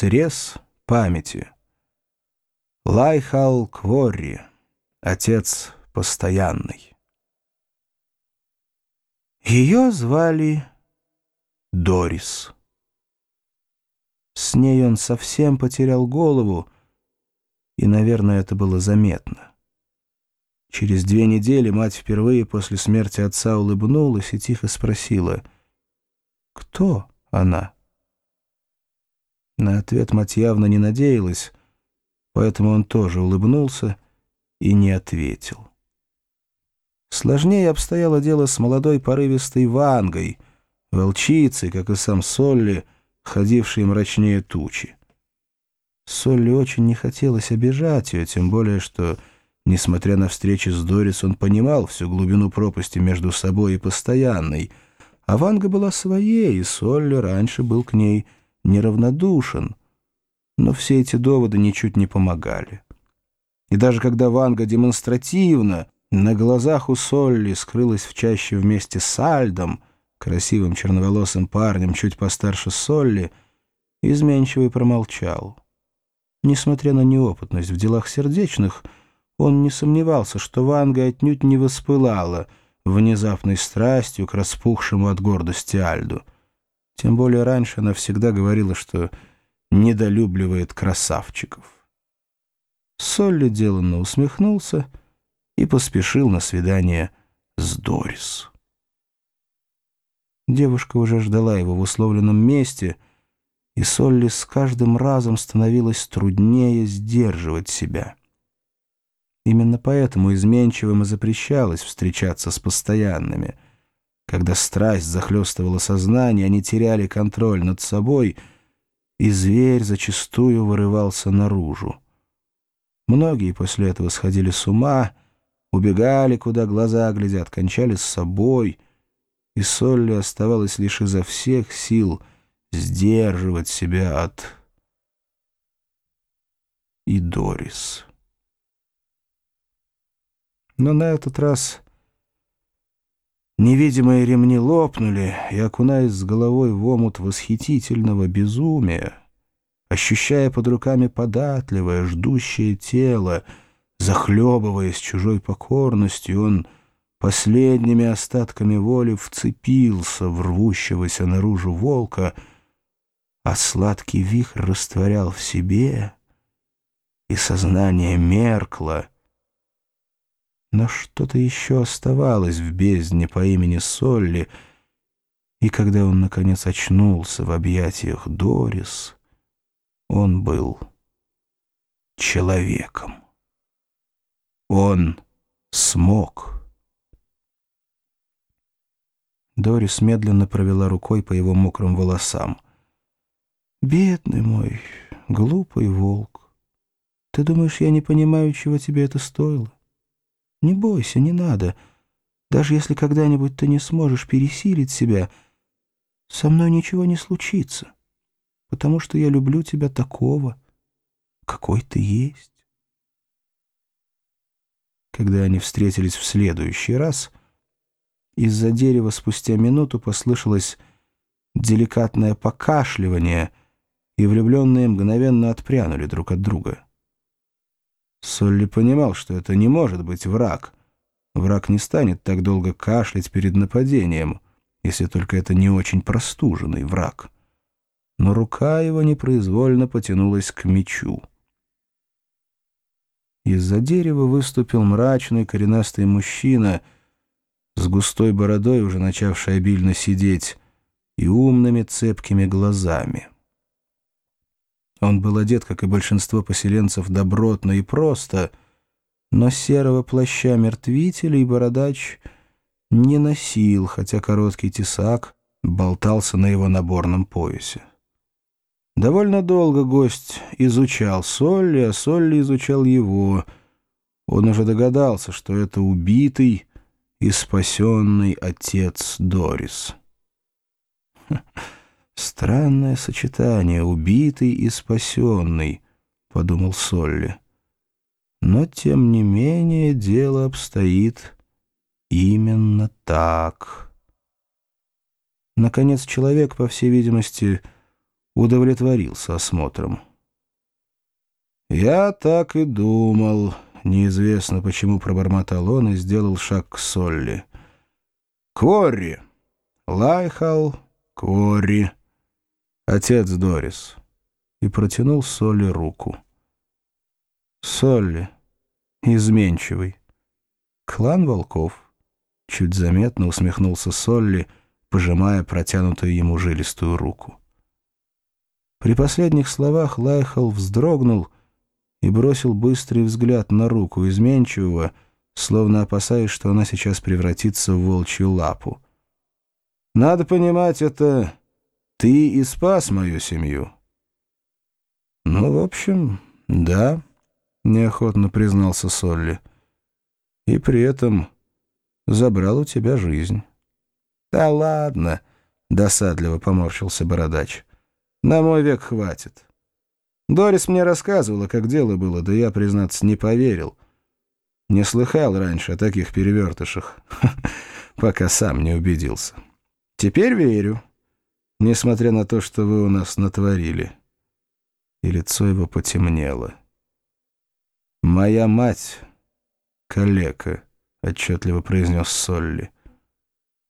Срез памяти. Лайхал Кворри, отец постоянный. Ее звали Дорис. С ней он совсем потерял голову, и, наверное, это было заметно. Через две недели мать впервые после смерти отца улыбнулась и тихо спросила, «Кто она?» На ответ мать явно не надеялась, поэтому он тоже улыбнулся и не ответил. Сложнее обстояло дело с молодой порывистой Вангой, волчицей, как и сам Солли, ходившей мрачнее тучи. Солли очень не хотелось обижать ее, тем более что, несмотря на встречи с Дорис, он понимал всю глубину пропасти между собой и постоянной, а Ванга была своей, и Солли раньше был к ней неравнодушен. Но все эти доводы ничуть не помогали. И даже когда Ванга демонстративно, на глазах у Солли скрылась в чаще вместе с Альдом, красивым черноволосым парнем, чуть постарше Солли, изменчивый промолчал. Несмотря на неопытность в делах сердечных, он не сомневался, что Ванга отнюдь не воспылала внезапной страстью к распухшему от гордости Альду. Тем более раньше она всегда говорила, что недолюбливает красавчиков. Солли деланно усмехнулся и поспешил на свидание с Дорис. Девушка уже ждала его в условленном месте, и Солли с каждым разом становилось труднее сдерживать себя. Именно поэтому изменчивым и запрещалось встречаться с постоянными — когда страсть захлестывала сознание, они теряли контроль над собой, и зверь зачастую вырывался наружу. Многие после этого сходили с ума, убегали, куда глаза глядят, кончали с собой, и Солли оставалось лишь изо всех сил сдерживать себя от... и Дорис. Но на этот раз Невидимые ремни лопнули, и, окунаясь с головой в омут восхитительного безумия, ощущая под руками податливое, ждущее тело, захлебываясь чужой покорностью, он последними остатками воли вцепился в рвущегося наружу волка, а сладкий вихрь растворял в себе, и сознание меркло, но что-то еще оставалось в бездне по имени Солли, и когда он, наконец, очнулся в объятиях Дорис, он был человеком. Он смог. Дорис медленно провела рукой по его мокрым волосам. «Бедный мой, глупый волк, ты думаешь, я не понимаю, чего тебе это стоило? Не бойся, не надо. Даже если когда-нибудь ты не сможешь пересилить себя, со мной ничего не случится, потому что я люблю тебя такого, какой ты есть. Когда они встретились в следующий раз, из-за дерева спустя минуту послышалось деликатное покашливание, и влюбленные мгновенно отпрянули друг от друга. Солли понимал, что это не может быть враг. Враг не станет так долго кашлять перед нападением, если только это не очень простуженный враг. Но рука его непроизвольно потянулась к мечу. Из-за дерева выступил мрачный коренастый мужчина с густой бородой, уже начавший обильно сидеть, и умными цепкими глазами. Он был одет, как и большинство поселенцев, добротно и просто, но серого плаща мертвителей бородач не носил, хотя короткий тесак болтался на его наборном поясе. Довольно долго гость изучал Солли, а Солли изучал его. Он уже догадался, что это убитый и спасенный отец Дорис. «Странное сочетание, убитый и спасенный», — подумал Солли. «Но, тем не менее, дело обстоит именно так». Наконец, человек, по всей видимости, удовлетворился осмотром. «Я так и думал», — неизвестно почему пробормотал он и сделал шаг к Солли. «Кворри! Лайхал, Кворри! Отец Дорис!» И протянул Солли руку. «Солли, изменчивый. Клан волков». Чуть заметно усмехнулся Солли, пожимая протянутую ему жилистую руку. При последних словах Лайхал вздрогнул и бросил быстрый взгляд на руку изменчивого, словно опасаясь, что она сейчас превратится в волчью лапу. «Надо понимать, это ты и спас мою семью». «Ну, в общем, да», — неохотно признался Солли. «И при этом...» забрал у тебя жизнь». «Да ладно», — досадливо поморщился бородач. «На мой век хватит. Дорис мне рассказывала, как дело было, да я, признаться, не поверил. Не слыхал раньше о таких перевертышах, пока сам не убедился. Теперь верю, несмотря на то, что вы у нас натворили». И лицо его потемнело. «Моя мать — калека». — отчетливо произнес Солли.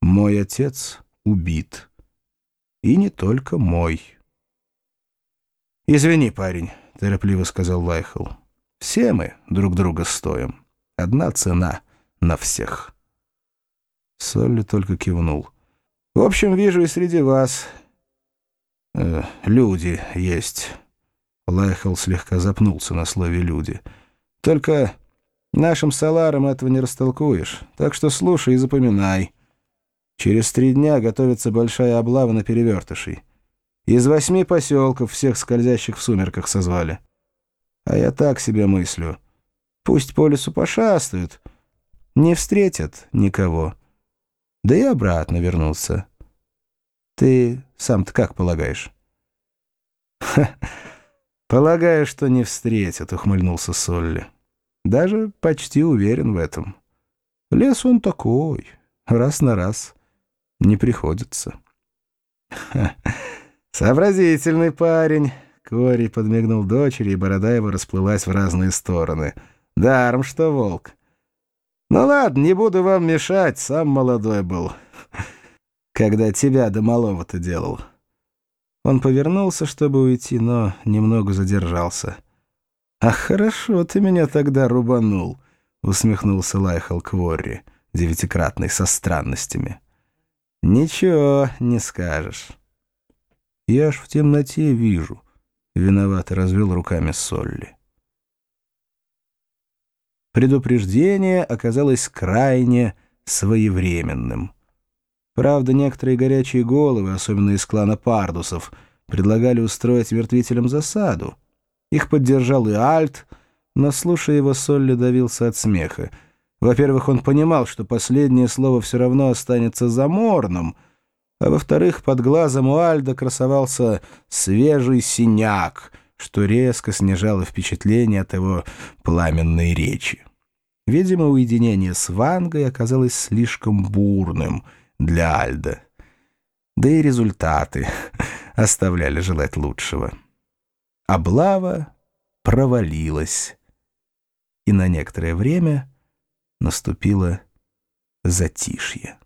«Мой отец убит. И не только мой». «Извини, парень», — торопливо сказал Лайхл. «Все мы друг друга стоим. Одна цена на всех». Солли только кивнул. «В общем, вижу и среди вас э, люди есть». Лайхл слегка запнулся на слове «люди». «Только Нашим саларам этого не растолкуешь, так что слушай и запоминай. Через три дня готовится большая облава на перевертышей. Из восьми поселков всех скользящих в сумерках созвали. А я так себе мыслю. Пусть по лесу пошастают, не встретят никого. Да и обратно вернутся. Ты сам-то как полагаешь? — Полагаю, что не встретят, — ухмыльнулся Солли. Даже почти уверен в этом. Лес он такой, раз на раз не приходится. «Сообразительный парень!» — Кори подмигнул дочери, и борода его расплылась в разные стороны. «Даром, что волк!» «Ну ладно, не буду вам мешать, сам молодой был, когда тебя до малого-то делал». Он повернулся, чтобы уйти, но немного задержался — «А хорошо ты меня тогда рубанул», — усмехнулся Лайхал Кворри, девятикратный, со странностями. «Ничего не скажешь». «Я аж в темноте вижу», — виновато развел руками Солли. Предупреждение оказалось крайне своевременным. Правда, некоторые горячие головы, особенно из клана Пардусов, предлагали устроить мертвителям засаду — их поддержал и Альт, но, слушая его, Солли давился от смеха. Во-первых, он понимал, что последнее слово все равно останется заморным, а во-вторых, под глазом у Альда красовался свежий синяк, что резко снижало впечатление от его пламенной речи. Видимо, уединение с Вангой оказалось слишком бурным для Альда. Да и результаты оставляли желать лучшего. Облава провалилась, и на некоторое время наступило затишье.